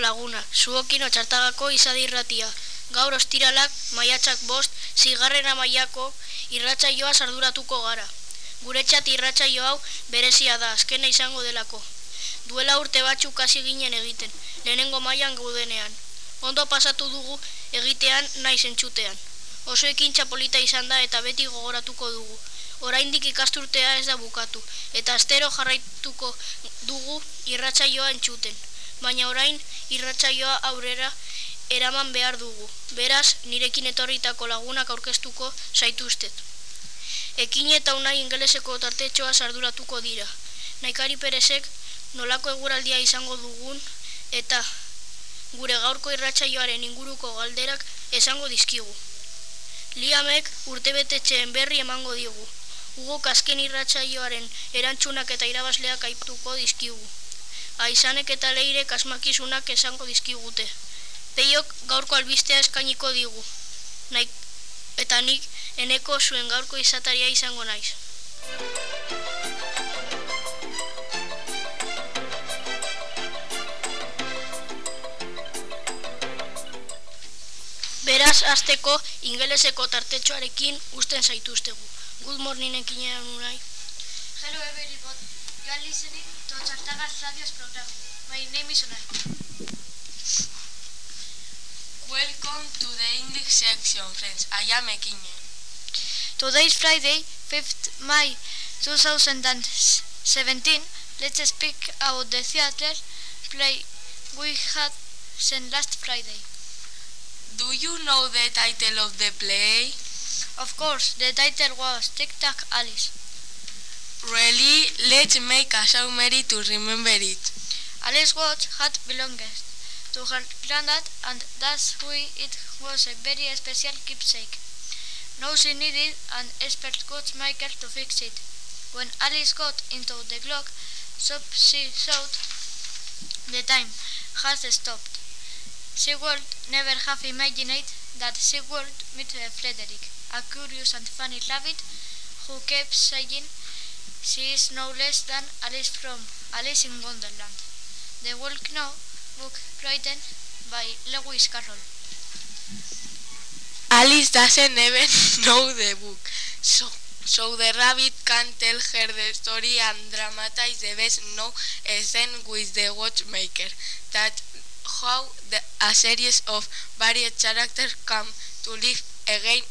laguna, zuokin otxartagako izadirratia. Gaur ostiralak maiatxak bost, zigarrena maiako irratsaioa sarduratuko gara. Guretzat irratsaio hau berezia da, azkena izango delako. Duela urte batzuk hasi ginen egiten, lehenengo mailan gaudenean. Ondo pasatu dugu egitean naiz entzutean. Oso ekintza polita izan da eta beti gogoratuko dugu. Oraindik ikasturtea ez da bukatu, eta astero jarraituko dugu irratsaioa entzuten. Baina orain irratsaioa aurrera eraman behar dugu. Beraz, nirekin etorritako lagunak aurkeztuko zaituztet. Ekin eta unai ingeleseko tartetxoa sarduratuko dira. Naikari perezek nolako eguraldia izango dugun eta gure gaurko irratsaioaren inguruko galderak esango dizkigu. Liamek urtebetetxeen berri emango digu. Hugo kasken irratsaioaren erantzunak eta irabazleak aiptuko dizkigu. Aizanek eta leirek asmakizunak esango dizkigute. Peiok gaurko albistea eskainiko digu. Naik, eta nik eneko zuen gaurko izataria izango naiz. Beraz, azteko ingeleseko tartetxoarekin usten zaituztegu. Good morning ekinean unai. Hello everybody. You are listening Chartagas Radio's program. My name is Unai. Welcome to the English section, friends. I am Ekinye. Today is Friday, 5th May 2017. Let's speak about the theater play we had seen last Friday. Do you know the title of the play? Of course, the title was Tic Tac Alice. Really? Let's make a summary to remember it. Alice's watch had belonged to her granddad, and that's why it was a very special keepsake. Now she needed an expert watchmaker to fix it. When Alice got into the clock she thought the time had stopped. She would never have imagined that she would meet Frederick, a curious and funny rabbit who kept saying she is no less than Alice from Alice in Wonderland. The Walk Now book written by Lewis Carroll. Alice doesn't even know the book, so so the rabbit can tell her the story and dramatize the best known scene with the watchmaker. That how the, a series of various characters come to live again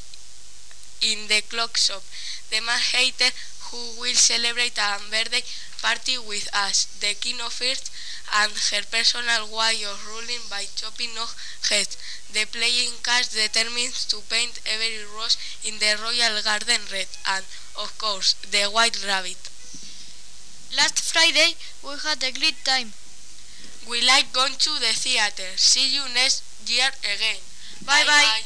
in the clock shop. The man hater who will celebrate a birthday party with us, the king of earth, and her personal way of ruling by chopping off heads. The playing cast determines to paint every rose in the royal garden red, and, of course, the white rabbit. Last Friday we had a great time. We like going to the theater. See you next year again. Bye bye.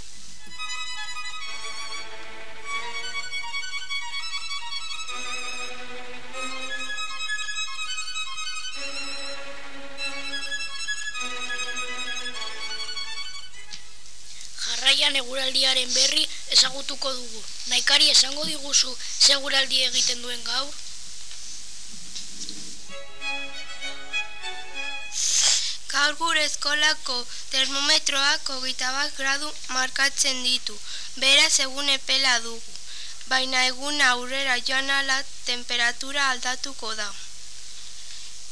Jarraian eguraldiaren berri ezagutuko dugu. Naikari esango diguzu ze eguraldi egiten duen gaur? Gaur gure eskolako termometroak hogeita bat gradu markatzen ditu, beraz egun epela dugu, baina egun aurrera joan ala temperatura aldatuko da.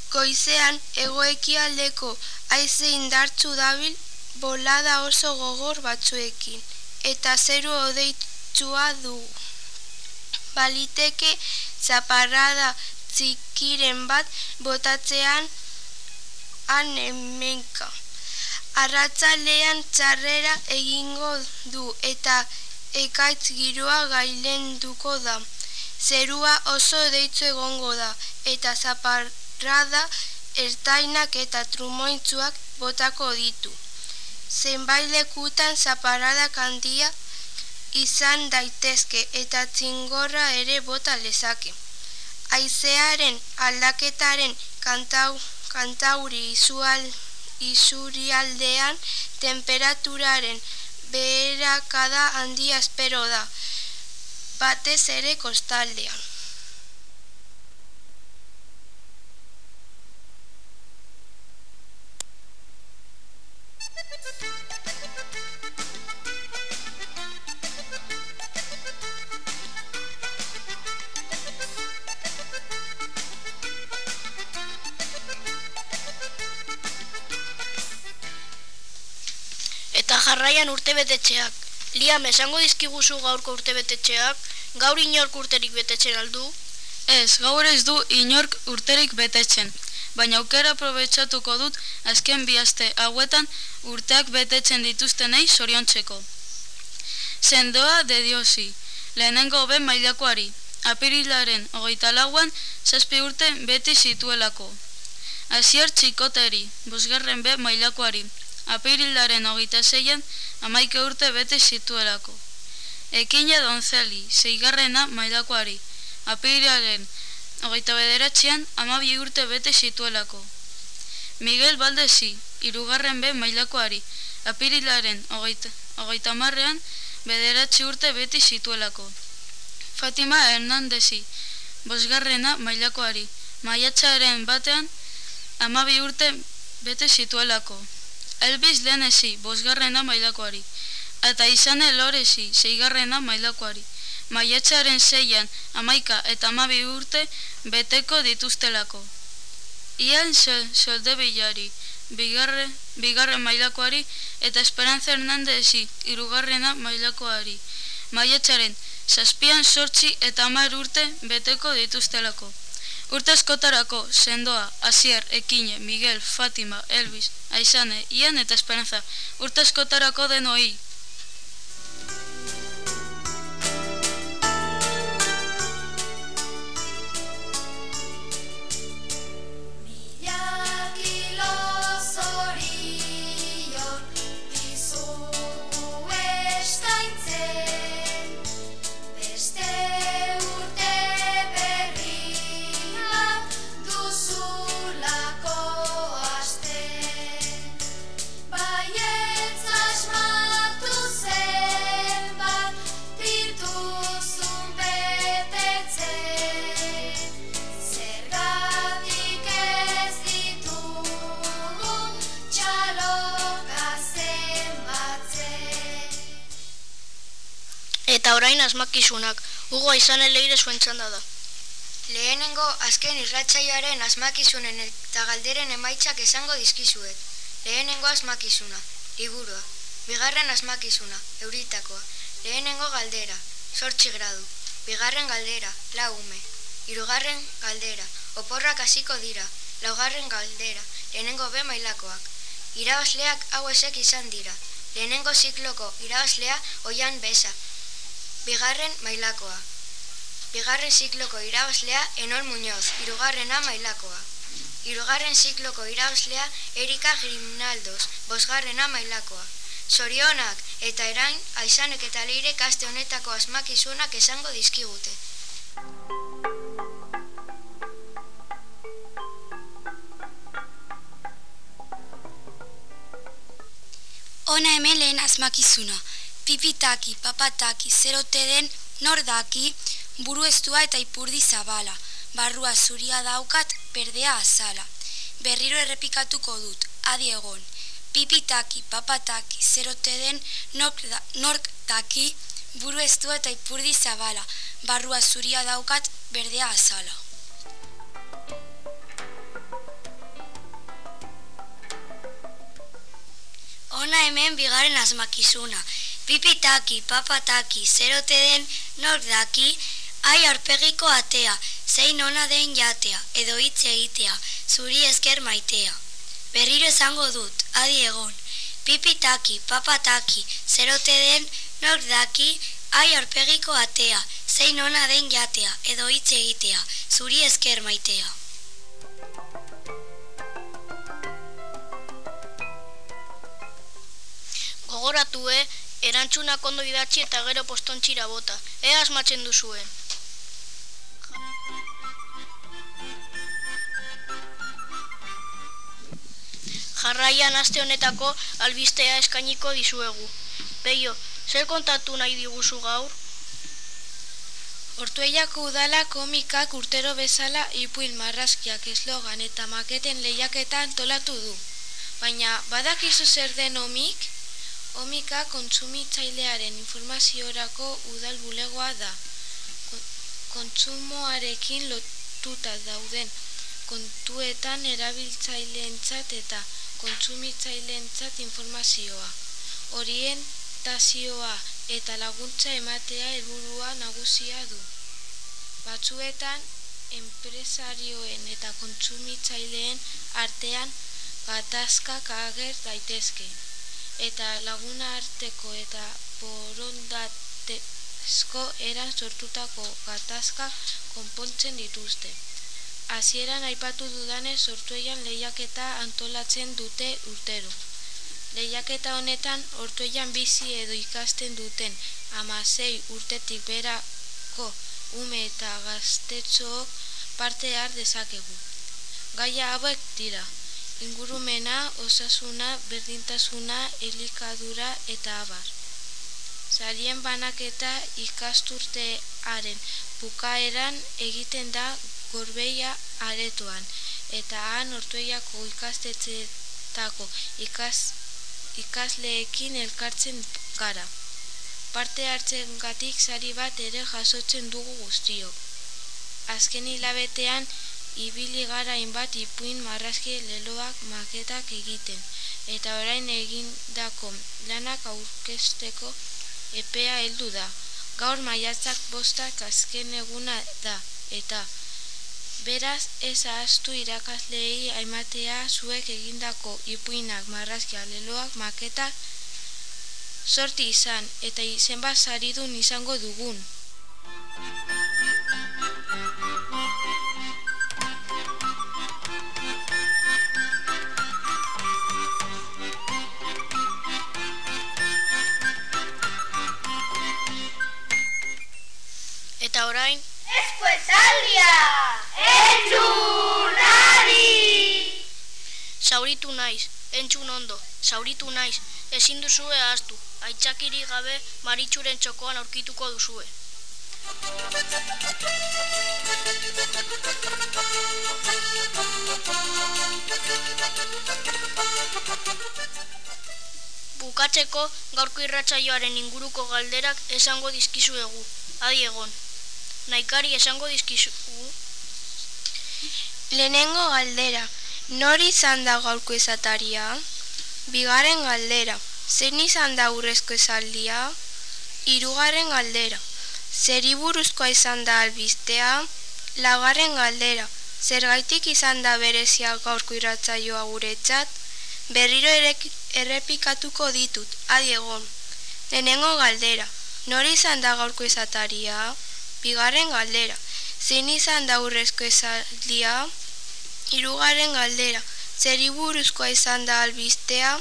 Goizean egoekialdeko haize indartzu dabil bolada oso gogor batzuekin, eta zeru odeitsua dugu. Baliteke zaparrada txikiren bat botatzean han hemenka. Arratzalean txarrera egingo du eta ekaitz giroa gailenduko da. Zerua oso deitzu egongo da eta zaparrada ertainak eta trumointzuak botako ditu. Zenbait lekutan zaparrada kandia izan daitezke eta txingorra ere bota lezake. Aizearen aldaketaren kantau kantauri izual, izurialdean temperaturaren beherakada handia espero da, batez ere kostaldean. Eta jarraian urtebetetxeak. Liam, esango dizkiguzu gaurko urtebetetxeak, gaur inork urterik betetzen aldu? Ez, gaur ez du inork urterik betetzen, baina aukera aprobetsatuko dut azken bi aste hauetan urteak betetzen dituztenei soriontzeko. Sendoa de diosi, lehenengo ben mailakoari, apirilaren hogeita lauan zazpi urte beti zituelako. Azier txikoteri, bosgarren be mailakoari, apirilaren hogeita zeian amaike urte beti zituelako. Ekina donzeli, zeigarrena mailakoari, apirilaren hogeita bederatzean amabi urte bete zituelako. Miguel Baldesi, irugarren be mailakoari, apirilaren hogeita, hogeita marrean bederatzi urte beti zituelako. Fatima Hernandezi, bosgarrena mailakoari, maiatxaren batean amabi urte bete zituelako. Elbiz Lenezi, bosgarrena mailakoari, eta izane Lorezi, zeigarrena mailakoari. Maiatxaren zeian amaika eta amabi urte beteko dituztelako. Ian solde bilari, bigarre, bigarren mailakoari eta Esperanza Hernandezi, irugarrena mailakoari. Maiatxaren zazpian sortzi eta amar urte beteko dituztelako. Urte eskotarako, sendoa, Asier, Ekine, Miguel, Fatima, Elvis, Aizane, Ian eta Esperanza. Urte eskotarako denoi. Asmakizunak, Hugo izan eleire zuen txanda da. Lehenengo azken irratsaioaren asmakizunen eta galderen emaitzak esango dizkizuet. Lehenengo asmakizuna, liburua. Bigarren asmakizuna, euritakoa. Lehenengo galdera, sortxi gradu. Bigarren galdera, lau ume. Hirugarren galdera, oporrak hasiko dira. Laugarren galdera, lehenengo be mailakoak. Irabazleak hau esek izan dira. Lehenengo zikloko irabazlea oian besa, Bigarren mailakoa. Bigarren zikloko irabazlea Enol Muñoz, irugarrena mailakoa. Irugarren zikloko irabazlea Erika Grimnaldos, bosgarrena mailakoa. Sorionak eta erain aizanek eta leire kaste honetako asmakizunak esango dizkigute. Ona hemen lehen asmakizuna pipitaki, papataki, zerote den nordaki, buru estua eta ipurdi zabala, barrua zuria daukat berdea azala. Berriro errepikatuko dut, adi egon. Pipitaki, papataki, zerote den nordaki, buru estua eta ipurdi zabala, barrua zuria daukat berdea azala. Ona hemen bigaren asmakizuna, Pipitaki, papataki, zerote den nor daki, ai arpegiko atea, zein ona den jatea, edo hitz egitea, zuri esker maitea. Berriro esango dut, adi egon. Pipitaki, papataki, zerote den nor daki, ai arpegiko atea, zein ona den jatea, edo hitz egitea, zuri esker maitea. Gogoratue, erantzunak ondo idatzi eta gero postontzira bota. Ea asmatzen duzuen. Jarraian aste honetako albistea eskainiko dizuegu. Peio, zer kontatu nahi diguzu gaur? Hortueiako udala komikak urtero bezala ipuil marrazkiak eslogan eta maketen lehiaketan tolatu du. Baina badakizu zer den omik? Omika kontsumitzailearen informaziorako udal bulegoa da. Kontsumoarekin lotuta dauden kontuetan erabiltzaileentzat eta kontsumitzaileentzat informazioa. orientazioa eta laguntza ematea helburua nagusia du. Batzuetan, enpresarioen eta kontsumitzaileen artean gatazkak ager daitezke eta laguna arteko eta borondatezko eran sortutako gatazka konpontzen dituzte. Hasieran aipatu dudane sortueian lehiaketa antolatzen dute urtero. Lehiaketa honetan ortueian bizi edo ikasten duten amasei urtetik berako ume eta gaztetxook parte har dezakegu. Gaia hauek dira, ingurumena, osasuna, berdintasuna, elikadura eta abar. Zarien banaketa ikasturtearen bukaeran egiten da gorbeia aretoan eta han ortueiako ikastetzetako ikas, ikasleekin elkartzen gara. Parte hartzen gatik zari bat ere jasotzen dugu guztio. Azken hilabetean ibili gara inbat ipuin marrazki leloak maketak egiten, eta orain egindako lanak aurkesteko epea heldu da. Gaur maiatzak bostak azken eguna da, eta beraz ez ahaztu irakasleei aimatea zuek egindako ipuinak marrazkia leloak maketak sorti izan, eta izenbat zaridun izango dugun. Zauritu naiz, ezin duzue ahaztu, aitzakiri gabe maritxuren txokoan aurkituko duzue. Bukatzeko gaurko irratsaioaren inguruko galderak esango dizkizuegu. Adi egon. Naikari esango dizkizugu. Lehenengo galdera, nori izan da gaurko ezataria? Bigarren galdera, zein izan da urrezko esaldia? Hirugarren galdera, zeri buruzkoa izan da albistea? Laugarren galdera, zergaitik izan da berezia gaurko irratzaioa guretzat? Berriro erek- errepikatuko ditut, adi egon. Lehenengo galdera, nori izan da gaurko ezataria? Bigarren galdera, zein izan da urrezko esaldia? Hirugarren galdera, zeri buruzkoa izan da albistea?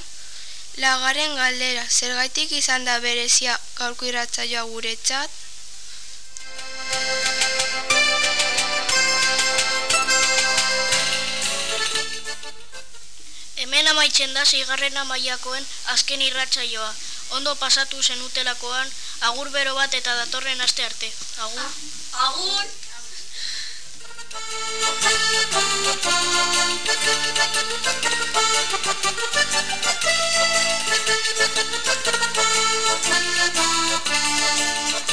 Lagarren galdera, zergaitik izan da berezia gaurko irratzaioa guretzat? Hemen amaitzen da zeigarrena mailakoen azken irratsaioa. Ondo pasatu zenutelakoan, agur bero bat eta datorren aste arte. Agur! Agur. Thank you.